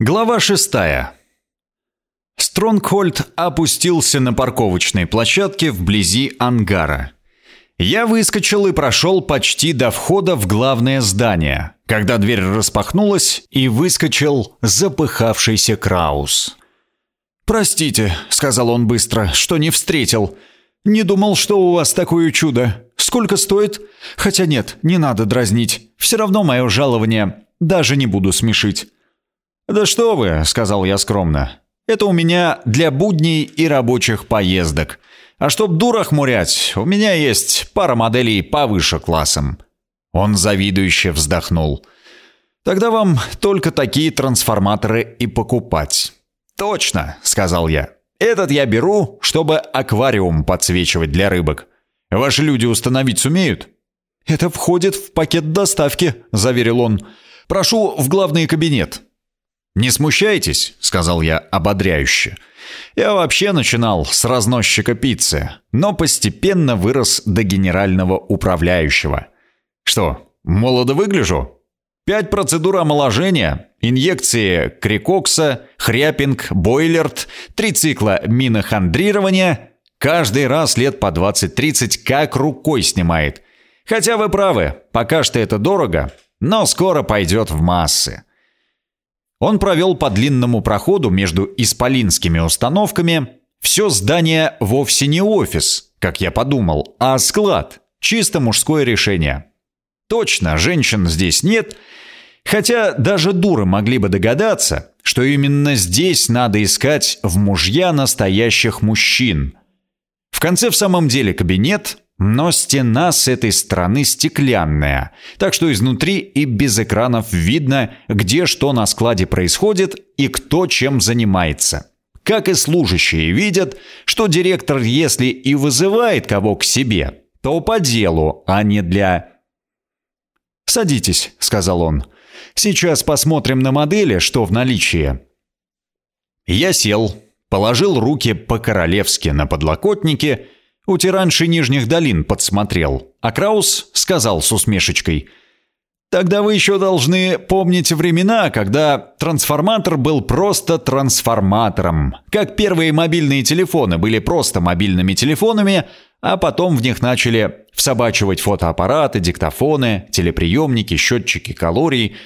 Глава шестая. Стронгхольд опустился на парковочной площадке вблизи ангара. Я выскочил и прошел почти до входа в главное здание, когда дверь распахнулась и выскочил запыхавшийся Краус. «Простите», — сказал он быстро, — «что не встретил. Не думал, что у вас такое чудо. Сколько стоит? Хотя нет, не надо дразнить. Все равно мое жалование. Даже не буду смешить». «Да что вы», — сказал я скромно. «Это у меня для будней и рабочих поездок. А чтоб дурах мурять, у меня есть пара моделей повыше классом». Он завидующе вздохнул. «Тогда вам только такие трансформаторы и покупать». «Точно», — сказал я. «Этот я беру, чтобы аквариум подсвечивать для рыбок. Ваши люди установить сумеют?» «Это входит в пакет доставки», — заверил он. «Прошу в главный кабинет». «Не смущайтесь», — сказал я ободряюще. «Я вообще начинал с разносчика пиццы, но постепенно вырос до генерального управляющего. Что, молодо выгляжу? Пять процедур омоложения, инъекции крикокса, хряпинг, бойлерт, три цикла минохондрирования. Каждый раз лет по 20-30 как рукой снимает. Хотя вы правы, пока что это дорого, но скоро пойдет в массы». Он провел по длинному проходу между исполинскими установками. Все здание вовсе не офис, как я подумал, а склад. Чисто мужское решение. Точно, женщин здесь нет, хотя даже дуры могли бы догадаться, что именно здесь надо искать в мужья настоящих мужчин. В конце в самом деле кабинет, но стена с этой стороны стеклянная, так что изнутри и без экранов видно, где что на складе происходит и кто чем занимается. Как и служащие видят, что директор, если и вызывает кого к себе, то по делу, а не для... «Садитесь», — сказал он. «Сейчас посмотрим на модели, что в наличии». Я сел, положил руки по-королевски на подлокотники у тиранши Нижних долин подсмотрел, а Краус сказал с усмешечкой. «Тогда вы еще должны помнить времена, когда трансформатор был просто трансформатором. Как первые мобильные телефоны были просто мобильными телефонами, а потом в них начали всобачивать фотоаппараты, диктофоны, телеприемники, счетчики калорий.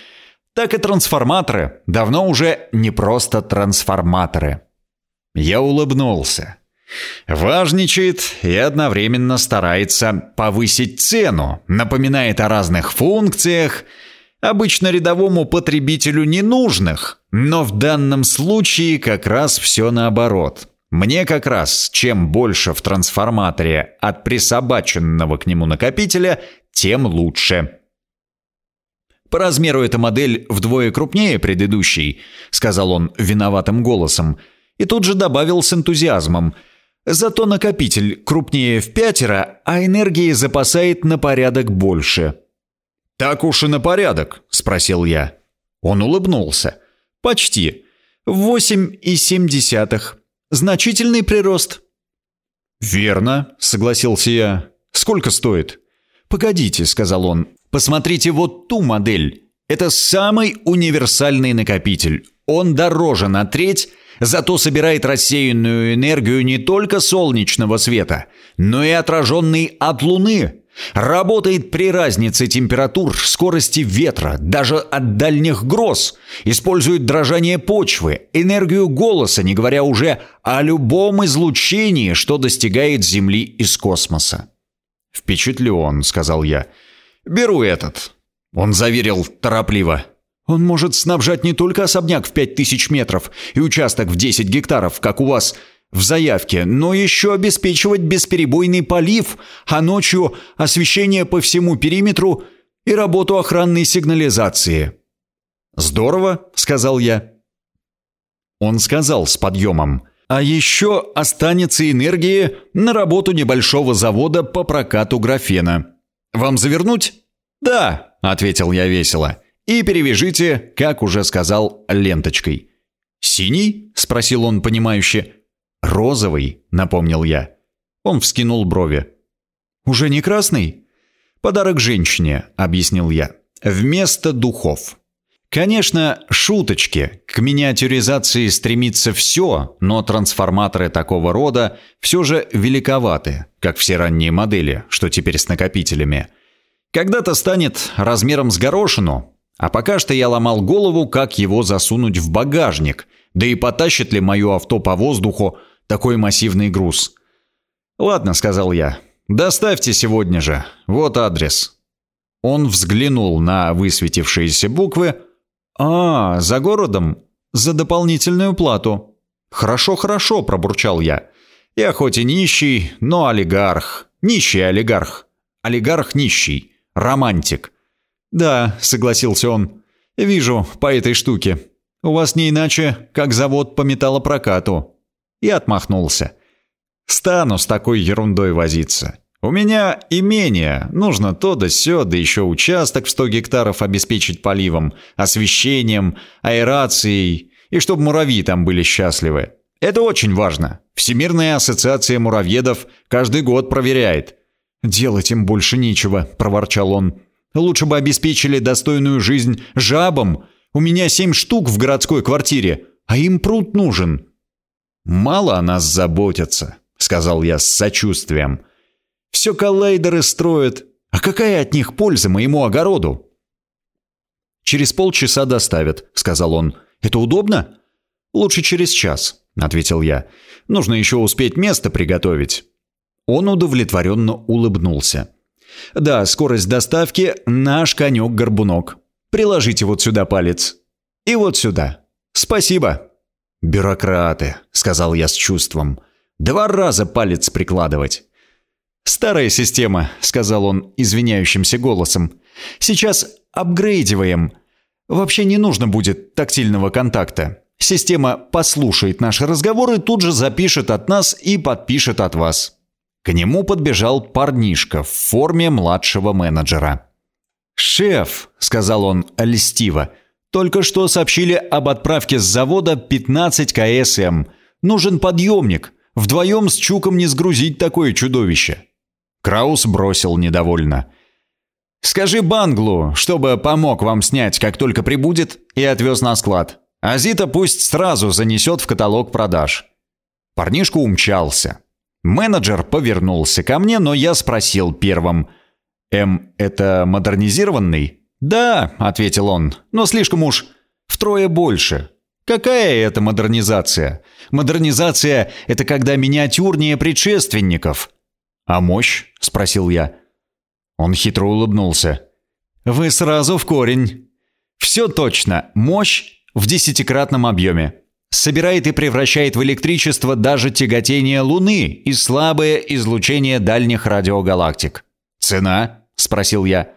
Так и трансформаторы давно уже не просто трансформаторы». Я улыбнулся. Важничает и одновременно старается повысить цену, напоминает о разных функциях, обычно рядовому потребителю ненужных, но в данном случае как раз все наоборот. Мне как раз чем больше в трансформаторе от присобаченного к нему накопителя, тем лучше. По размеру эта модель вдвое крупнее предыдущей, сказал он виноватым голосом, и тут же добавил с энтузиазмом – Зато накопитель крупнее в пятеро, а энергии запасает на порядок больше. «Так уж и на порядок?» – спросил я. Он улыбнулся. «Почти. Восемь и семь десятых. Значительный прирост». «Верно», — согласился я. «Сколько стоит?» «Погодите», — сказал он. «Посмотрите вот ту модель. Это самый универсальный накопитель. Он дороже на треть, зато собирает рассеянную энергию не только солнечного света, но и отраженный от Луны. Работает при разнице температур, скорости ветра, даже от дальних гроз. Использует дрожание почвы, энергию голоса, не говоря уже о любом излучении, что достигает Земли из космоса. «Впечатлен», — сказал я. «Беру этот». Он заверил торопливо. Он может снабжать не только особняк в 5000 метров и участок в 10 гектаров, как у вас в заявке, но еще обеспечивать бесперебойный полив, а ночью освещение по всему периметру и работу охранной сигнализации. «Здорово», — сказал я. Он сказал с подъемом. «А еще останется энергии на работу небольшого завода по прокату графена. Вам завернуть?» «Да», — ответил я весело и перевяжите, как уже сказал, ленточкой. «Синий?» — спросил он понимающе. «Розовый», — напомнил я. Он вскинул брови. «Уже не красный?» «Подарок женщине», — объяснил я. «Вместо духов. Конечно, шуточки. К миниатюризации стремится все, но трансформаторы такого рода все же великоваты, как все ранние модели, что теперь с накопителями. Когда-то станет размером с горошину, а пока что я ломал голову, как его засунуть в багажник, да и потащит ли мое авто по воздуху такой массивный груз. «Ладно», — сказал я, — «доставьте сегодня же, вот адрес». Он взглянул на высветившиеся буквы, «А, за городом? За дополнительную плату». «Хорошо, хорошо», — пробурчал я. «Я хоть и нищий, но олигарх. Нищий олигарх. Олигарх нищий. Романтик». «Да», — согласился он. «Вижу по этой штуке. У вас не иначе, как завод по металлопрокату». И отмахнулся. «Стану с такой ерундой возиться. У меня имение, нужно то да сё, да еще участок в 100 гектаров обеспечить поливом, освещением, аэрацией, и чтобы муравьи там были счастливы. Это очень важно. Всемирная ассоциация муравьедов каждый год проверяет. «Делать им больше нечего», — проворчал он. «Лучше бы обеспечили достойную жизнь жабам. У меня семь штук в городской квартире, а им пруд нужен». «Мало о нас заботятся», — сказал я с сочувствием. Все коллайдеры строят. А какая от них польза моему огороду?» «Через полчаса доставят», — сказал он. «Это удобно?» «Лучше через час», — ответил я. «Нужно еще успеть место приготовить». Он удовлетворенно улыбнулся. «Да, скорость доставки — наш конек-горбунок. Приложите вот сюда палец. И вот сюда. Спасибо». «Бюрократы», — сказал я с чувством. «Два раза палец прикладывать». «Старая система», — сказал он извиняющимся голосом. «Сейчас апгрейдиваем. Вообще не нужно будет тактильного контакта. Система послушает наши разговоры, тут же запишет от нас и подпишет от вас». К нему подбежал парнишка в форме младшего менеджера. «Шеф», — сказал он льстиво, — «только что сообщили об отправке с завода 15 КСМ. Нужен подъемник. Вдвоем с Чуком не сгрузить такое чудовище». Краус бросил недовольно. «Скажи Банглу, чтобы помог вам снять, как только прибудет, и отвез на склад. А Зита пусть сразу занесет в каталог продаж». Парнишка умчался. Менеджер повернулся ко мне, но я спросил первым. «М, это модернизированный?» «Да», — ответил он, — «но слишком уж втрое больше». «Какая это модернизация?» «Модернизация — это когда миниатюрнее предшественников». «А мощь?» — спросил я. Он хитро улыбнулся. «Вы сразу в корень. Все точно. Мощь в десятикратном объеме. Собирает и превращает в электричество даже тяготение Луны и слабое излучение дальних радиогалактик. «Цена?» — спросил я.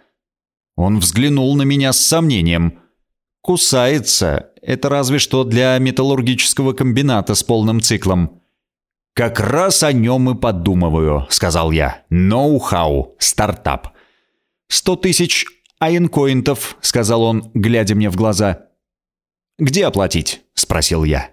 Он взглянул на меня с сомнением. «Кусается. Это разве что для металлургического комбината с полным циклом. «Как раз о нем и подумываю», — сказал я. «Ноу-хау. Стартап». «Сто тысяч айнкоинтов», — сказал он, глядя мне в глаза. «Где оплатить?» — спросил я.